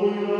Alleluia.